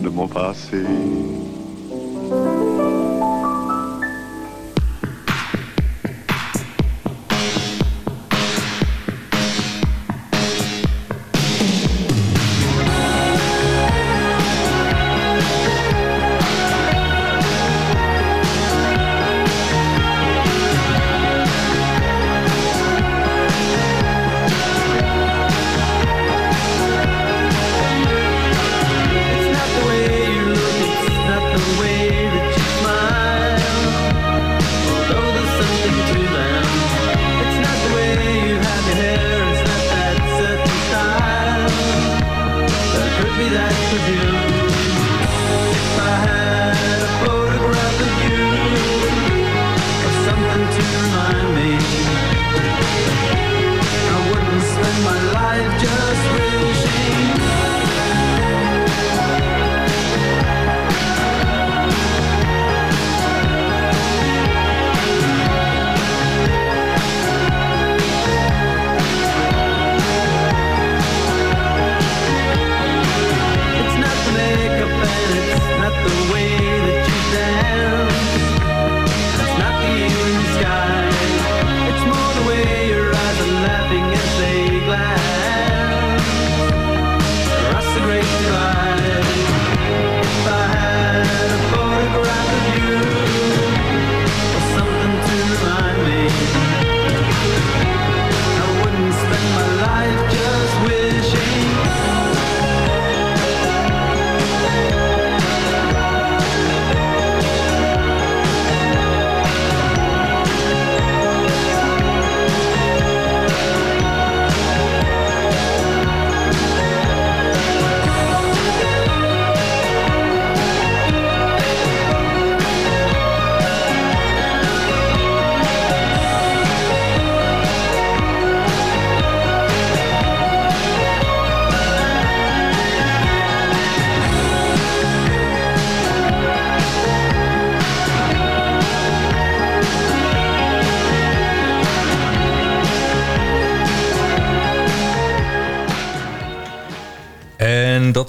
de mon passé.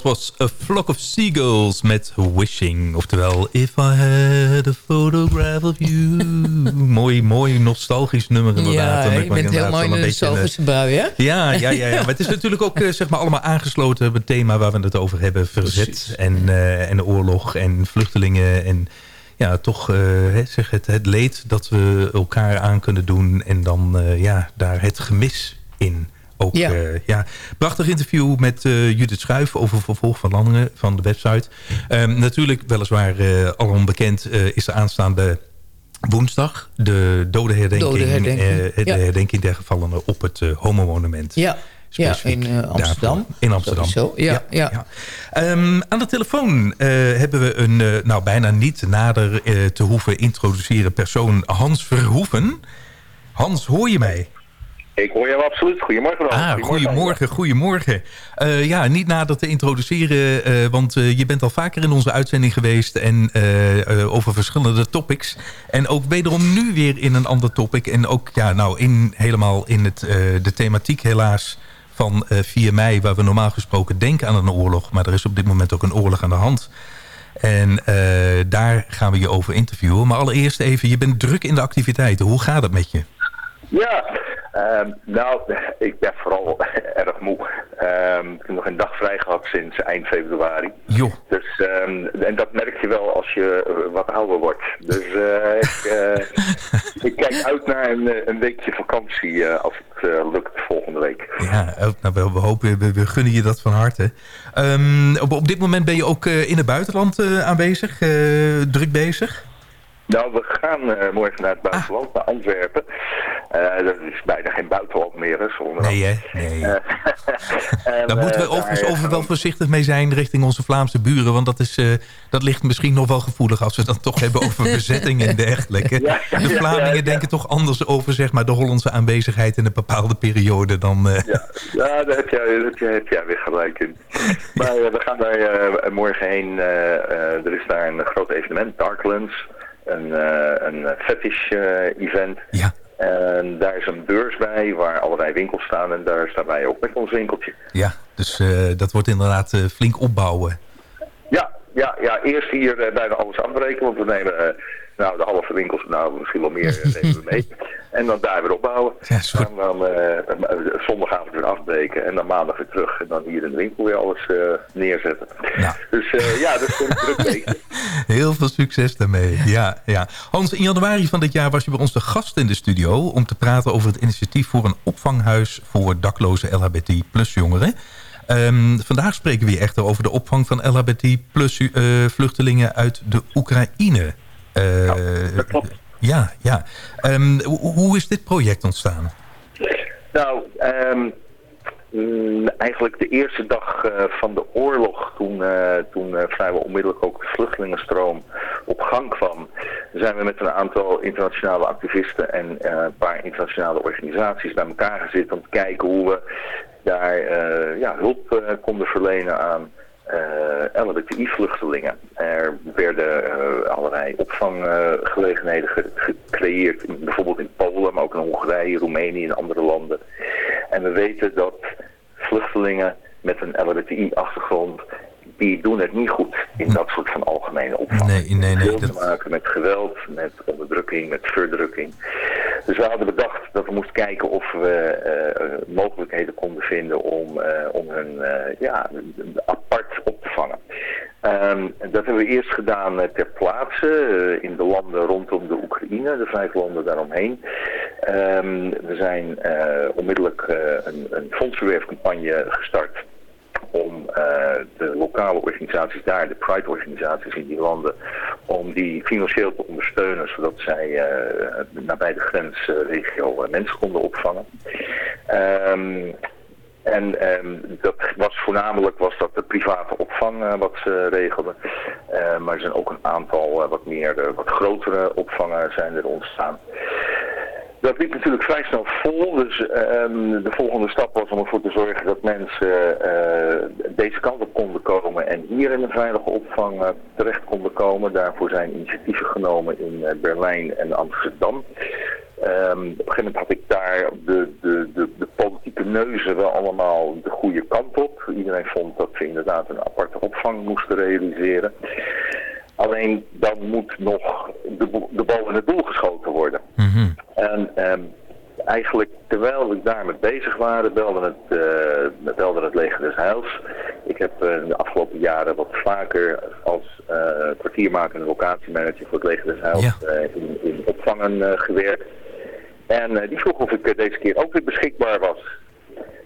Dat was A Flock of Seagulls met Wishing. Oftewel, If I Had a Photograph of You. mooi, mooi nostalgisch nummer inderdaad. Ja, je bent helemaal in een eh, nostalgische bui, hè? Ja, ja, ja, ja. Maar het is natuurlijk ook eh, zeg maar allemaal aangesloten op het thema waar we het over hebben. Verzet en, eh, en oorlog en vluchtelingen en ja, toch zeg het, het leed dat we elkaar aan kunnen doen. En dan ja, daar het gemis in. Ook, Ja. ja. ja. Prachtig interview met eh, Judith Schuif over vervolg van landingen van de website. Ehm, natuurlijk, weliswaar uh, al onbekend, uh, is de aanstaande woensdag de dodenherdenking, Dodenherdenking, eh, de ja. herdenking der gevallenen op het uh, homo-monument. Ja, ja in eh, Amsterdam. daarvoor. In Amsterdam. Sowieso, Ja, ja. Ehm, aan de telefoon eh, hebben we een eh, nou bijna niet nader eh, te hoeven introduceren persoon Hans Verhoeven. Hans, hoor je mij? Ik hoor jou absoluut. Goedemorgen. Ron. Ah, goedemorgen, goedemorgen. Uh, ja, niet nader te introduceren, uh, want uh, je bent al vaker in onze uitzending geweest en over verschillende topics. En ook wederom nu weer in een ander topic. En ook ja, nou, in, helemaal in het, de thematiek helaas van 4 mei, waar we normaal gesproken denken aan een oorlog. Maar er is op dit moment ook een oorlog aan de hand. En daar gaan we je over interviewen. Maar allereerst even, je bent druk in de activiteiten. Hoe gaat het met je? Ja, Um, nou, ik ben vooral erg moe. Um, ik heb nog een dag vrij gehad sinds eind februari. Jo. Dus, um, en dat merk je wel als je uh, wat ouder wordt. Dus uh, ik, uh, ik, kijk uit naar een, een weekje vakantie als het lukt volgende week. Ja, nou, we, we hopen, we, we, gunnen je dat van harte. Op, op, dit moment ben je ook in het buitenland aanwezig, druk bezig? Nou, we gaan uh, morgen naar het buitenland, ah. naar Antwerpen. Uh, dat is bijna geen buitenland meer, hè, zonder Nee, hè? Nee. Uh, en, daar moeten we overigens daar, over wel voorzichtig mee zijn richting onze Vlaamse buren. Want dat, is, dat ligt misschien nog wel gevoelig als we het dan toch hebben over bezetting en dergelijke. Ja, de Vlamingen ja, denken toch anders over zeg maar, de Hollandse aanwezigheid in een bepaalde periode dan... Ja, ja daar, heb jij, daar heb, jij, heb jij weer gelijk in. maar we gaan daar morgen heen. er is daar een groot evenement, Darklands een, uh, een fetish uh, event. Ja. En daar is een beurs bij waar allerlei winkels staan en daar staan wij ook met ons winkeltje. Ja, dus uh, dat wordt inderdaad flink opbouwen. Ja, ja, ja eerst hier bijna alles afbreken, want we nemen nou, de halve winkels, nou misschien wel meer nemen we mee. En dan daar weer opbouwen. Ja, en dan uh, zondagavond weer afbreken. En dan maandag weer terug. En dan hier in de winkel weer alles uh, neerzetten. Ja. Dus uh, ja, dat is een druk week. Heel veel succes daarmee. Ja, ja. Hans, in januari van dit jaar was je bij ons de gast in de studio... om te praten over het initiatief voor een opvanghuis... voor dakloze LHBT plus jongeren. Um, vandaag spreken we echter over de opvang van LHBT plus vluchtelingen uit de Oekraïne. Ja, dat klopt. Ja, ja. Um, hoe is dit project ontstaan? Nou, um, mm, eigenlijk de eerste dag uh, van de oorlog, toen, uh, toen uh, vrijwel onmiddellijk ook de vluchtelingenstroom op gang kwam, zijn we met een aantal internationale activisten en een paar internationale organisaties bij elkaar gezet om te kijken hoe we daar ja, hulp konden verlenen aan uh, LHBTI-vluchtelingen. Er werden uh, allerlei opvanggelegenheden ge gecreëerd, in, bijvoorbeeld in Polen, maar ook in Hongarije, Roemenië en andere landen. En we weten dat vluchtelingen met een LHBTI-achtergrond, die doen het niet goed in dat soort van algemene opvang. Nee, nee, nee. Veel te maken met geweld, met onderdrukking, met verdrukking. Dus we hadden bedacht dat we moesten kijken of we uh, mogelijkheden konden vinden om, uh, om hun ja, apart op te vangen. Um, dat hebben we eerst gedaan ter plaatse in de landen rondom de Oekraïne, de vijf landen daaromheen. Um, we zijn onmiddellijk een, een gestart om uh, de lokale organisaties daar, de Pride-organisaties in die landen, om die financieel te ondersteunen, zodat zij uh, nabij de grensregio uh, mensen konden opvangen. Um, en um, dat was voornamelijk was dat de private opvang wat ze regelden. maar er zijn ook een aantal wat meer, wat grotere opvangen zijn er ontstaan. Dat liep natuurlijk vrij snel vol, dus uh, de volgende stap was om ervoor te zorgen dat mensen uh, deze kant op konden komen en hier in een veilige opvang uh, terecht konden komen. Daarvoor zijn initiatieven genomen in Berlijn en Amsterdam. Um, op een gegeven moment had ik daar de, de, de, de politieke neuzen wel allemaal de goede kant op. Iedereen vond dat ze inderdaad een aparte opvang moesten realiseren. Alleen dan moet nog de, de bal in het doel geschoten worden. En ehm, eigenlijk terwijl we daarmee bezig waren, belde het, uh, belde het leger des Heils. Ik heb uh, de afgelopen jaren wat vaker als uh, kwartiermaker en locatiemanager voor het leger des Heils in, in, opvangen gewerkt. En die vroeg of ik deze keer ook weer beschikbaar was.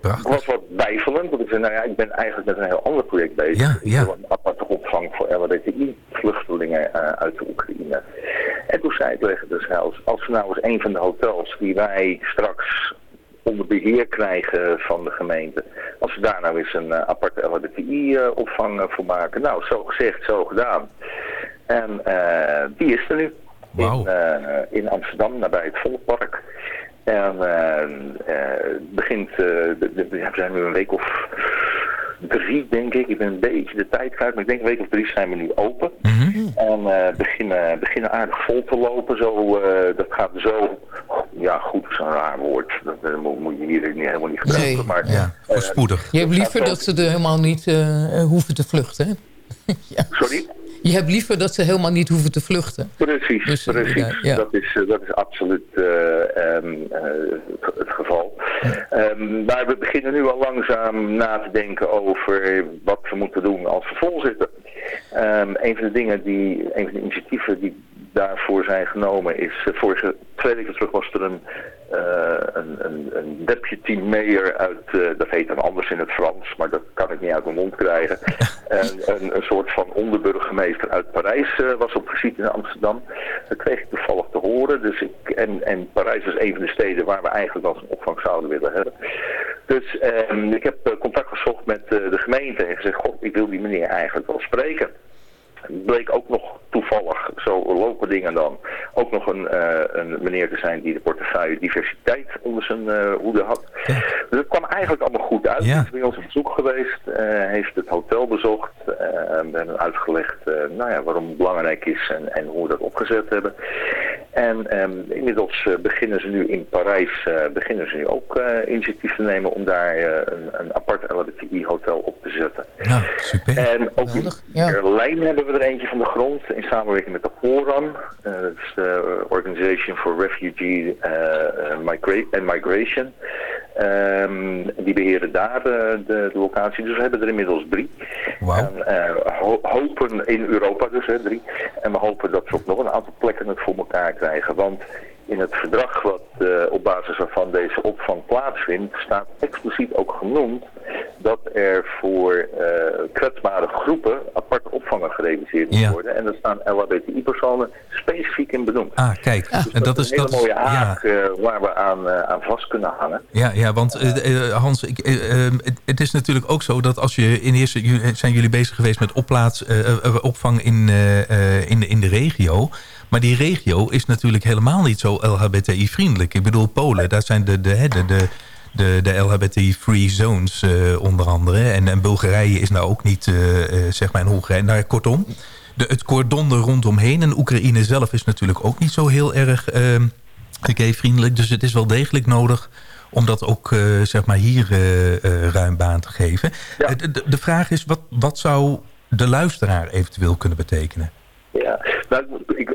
Prachtig. Ik was wat bijvelend, want ik zei, nou ja, ik ben eigenlijk met een heel ander project bezig. Ja, ja. Ik wil een aparte opvang voor LHBTI-vluchtelingen uh, uit de Oekraïne. En toen zei ik tegen dus als, als we nou eens een van de hotels die wij straks onder beheer krijgen van de gemeente, als we daar nou eens een uh, aparte LHBTI-opvang uh, voor maken. Nou, zo gezegd, zo gedaan. En die is er nu. Wow. In, in Amsterdam, nabij het Volkpark. En uh, uh, begint, uh, we zijn nu een week of drie, denk ik. Ik ben een beetje de tijd kwijt, maar ik denk een week of drie zijn we nu open. Mhm. En beginnen, beginnen aardig vol te lopen. Zo, dat gaat zo, ja goed, zo'n raar woord. Dat moet je hier niet, helemaal niet gebruiken. Nee. Maar, Ja, voorspoedig. Je hebt liever dat ze er helemaal niet uh, hoeven te vluchten, hè? ja. Sorry? Je hebt liever dat ze helemaal niet hoeven te vluchten. Precies, Dus, precies. ja, ja. Dat, is, uh, dat is absoluut uh, um, uh, het, het, geval. Um, maar we beginnen nu al langzaam na te denken over wat we moeten doen als we vol zitten. Um, een van de dingen die, een van de initiatieven die daarvoor zijn genomen is, vorige twee weken terug was er een uh, een, een, een, deputy mayor uit, uh, dat heet dan anders in het Frans, maar dat kan ik niet uit mijn mond krijgen. en, een, een soort van onderburgemeester uit Parijs was op visite in Amsterdam. Dat kreeg ik toevallig te horen. Dus ik, en, en Parijs is een van de steden waar we eigenlijk als een opvang zouden willen hebben. Dus um, ik heb contact gezocht met de gemeente en gezegd, god, ik wil die meneer eigenlijk wel spreken bleek ook nog toevallig, zo lopen dingen dan, ook nog een, uh, een meneer te zijn die de portefeuille diversiteit onder zijn uh, hoede had. Ja. Dus het kwam eigenlijk allemaal goed uit. Hij Ja. is bij ons op bezoek geweest, uh, heeft het hotel bezocht, we hebben uitgelegd nou ja, waarom het belangrijk is en, en hoe we dat opgezet hebben. En um, inmiddels beginnen ze nu in Parijs beginnen ze nu ook initiatief te nemen om daar een, een apart LHBTI-hotel op te zetten. Ja, super. En ook in Berlijn hebben we er eentje van de grond in samenwerking met de HORAN. Uh, dat is de Organization for Refugee uh, and Migration. Um, die beheren daar de, de, de, locatie. Dus we hebben er inmiddels drie. Wow. En uh, ho hopen in Europa dus, hè, drie. En we hopen dat we ook nog een aantal plekken het voor elkaar krijgen. Want in het verdrag wat uh, op basis waarvan deze opvang plaatsvindt, staat expliciet ook genoemd dat er voor uh, kwetsbare groepen aparte opvangen gerealiseerd moet Ja. worden. En daar staan LHBTI-personen specifiek in benoemd. Ah, kijk. Dus dat is een hele dat mooie ja. haak uh, waar we aan, aan vast kunnen hangen. Ja, ja want eh, eh, Hans, ik, eh, eh, het, is natuurlijk ook zo dat als je in eerste zijn jullie bezig geweest met opplaats, eh, eh, opvang in, eh, eh, in, in de regio. Maar die regio is natuurlijk helemaal niet zo LHBTI-vriendelijk. Ik bedoel, Polen, daar zijn de, de, de, de, de, de LHBTI-free zones eh, onder andere. En, en Bulgarije is nou ook niet, eh, eh, zeg maar, in Hongarije. Nou, kortom, de, het cordon er rondomheen. En Oekraïne zelf is natuurlijk ook niet zo heel erg gay-vriendelijk. Dus het is wel degelijk nodig om dat ook zeg maar hier ruim baan te geven. De, de, vraag is, wat, wat zou de luisteraar eventueel kunnen betekenen? Ja, nou, ik,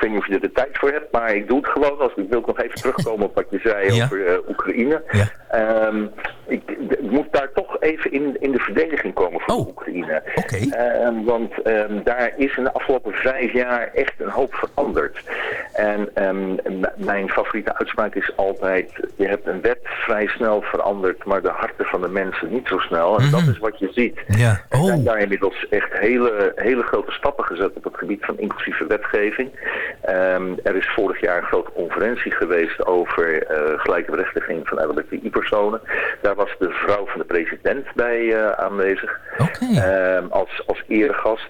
ik weet niet of je er de tijd voor hebt, maar ik doe het gewoon. Als, ik wil nog even terugkomen op wat je zei Ja. over uh, Oekraïne. Ja. Ehm, ik, ik moet daar toch even in, in de verdediging komen voor Oekraïne. Ehm, want ehm, daar is in de afgelopen vijf jaar echt een hoop veranderd. En mijn favoriete uitspraak is altijd... je hebt een wet vrij snel veranderd, maar de harten van de mensen niet zo snel. En dat is wat je ziet. Ja. Er zijn daar inmiddels echt hele, hele grote stappen gezet op het gebied van inclusieve wetgeving. Ehm, er is vorig jaar een grote conferentie geweest over eh gelijke berechtiging van LGBTI-personen. Daar was de vrouw van de president bij eh, aanwezig. Ehm, als, als eregast.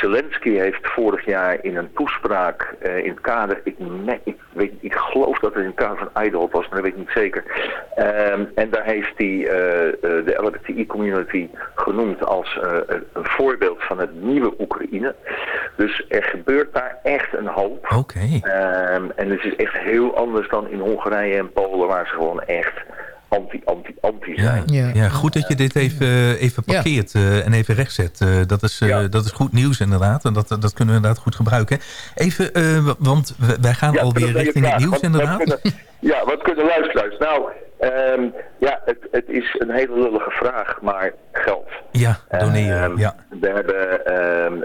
Zelensky heeft vorig jaar in een toespraak eh, in het kader, ik, me- ik, weet, ik geloof dat het in het kader van Idol was, maar dat weet ik niet zeker. Ehm, en daar heeft hij eh, eh, de LGBTI-community genoemd als een- voorbeeld van het nieuwe Oekraïne. Dus er gebeurt daar echt een hoop. Oké. Ehm, en het is echt heel anders dan in Hongarije en Polen, waar ze gewoon echt anti, anti, anti zijn. Ja, ja, goed dat je dit even, even parkeert eh, en even rechtzet. Uh, dat, is, uh, dat is goed nieuws inderdaad. En dat, dat kunnen we inderdaad goed gebruiken. Even, want wij gaan alweer richting het nieuws inderdaad. Ja, wat kunnen luisteraars? Nou, um, ja, het, het, is een hele lullige vraag, maar geld. Ja, doneren, um, ja. We hebben um,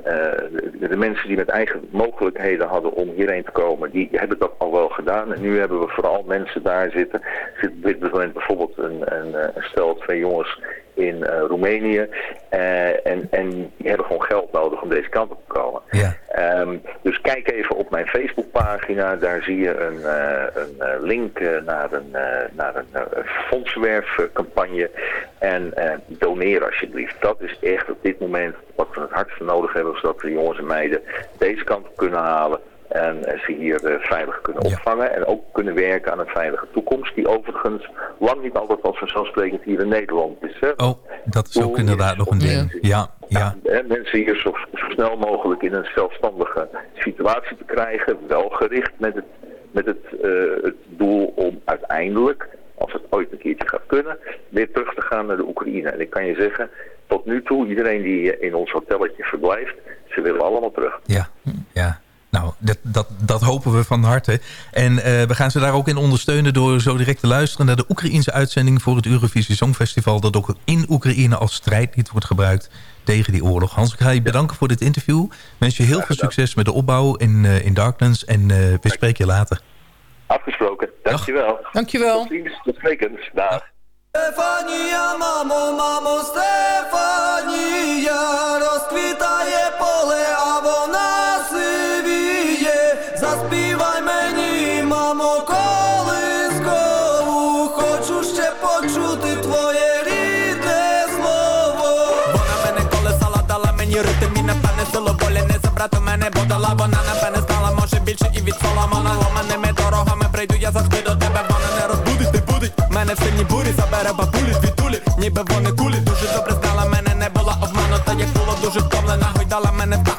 de, de mensen die met eigen mogelijkheden hadden om hierheen te komen, die hebben dat al wel gedaan. En nu hebben we vooral mensen daar zitten. Er zit op dit moment bijvoorbeeld een, een, een stel, twee jongens in uh, Roemenië. Uh, en, en die hebben gewoon geld nodig om deze kant op te komen. Ja. Um, dus kijk even op mijn Facebookpagina. Daar zie je een, uh, een link naar een, naar een fondswerfcampagne. En doneer alsjeblieft. Dat is echt op dit moment wat we het hardste nodig hebben. Zodat we jongens en meiden deze kant op kunnen halen. En ze hier uh, veilig kunnen opvangen. Ja. En ook kunnen werken aan een veilige toekomst. Die overigens lang niet altijd als vanzelfsprekend hier in Nederland is. Hè? Oh, dat is ook inderdaad nog een ding. Ja, ja. ja. mensen hier zo, zo, snel mogelijk in een zelfstandige situatie te krijgen. Wel gericht met het, met het, uh, het doel om uiteindelijk, als het ooit een keertje gaat kunnen, weer terug te gaan naar de Oekraïne. En ik kan je zeggen, tot nu toe, iedereen die in ons hotelletje verblijft, ze willen allemaal terug. Ja, ja. Nou, dat, dat, dat hopen we van harte. En uh, we gaan ze daar ook in ondersteunen door zo direct te luisteren naar de Oekraïense uitzending voor het Eurovisie Songfestival. Dat ook in Oekraïne als strijdlied wordt gebruikt tegen die oorlog. Hans, ik ga je bedanken voor dit interview. Wens je heel veel succes met de opbouw in, uh, in Darklands. En uh, we spreken je later. Afgesproken. Dankjewel. Dag. Dankjewel. Tot ziens. Tot sprekens. Dag. Стефанія, мамо, мамо, Стефанія, розквітає поле, а вона Не мене, бо дала вона мене знала, може більше і від Соломона. Ломаними дорогами прийду я завжди до тебе, вона не розбудить, не будить. Мене в сильній бурі забере бабулі звітулі, Ніби вони кулі, дуже добре знала мене, не була обманута, як було дуже втомлена, гойдала мене в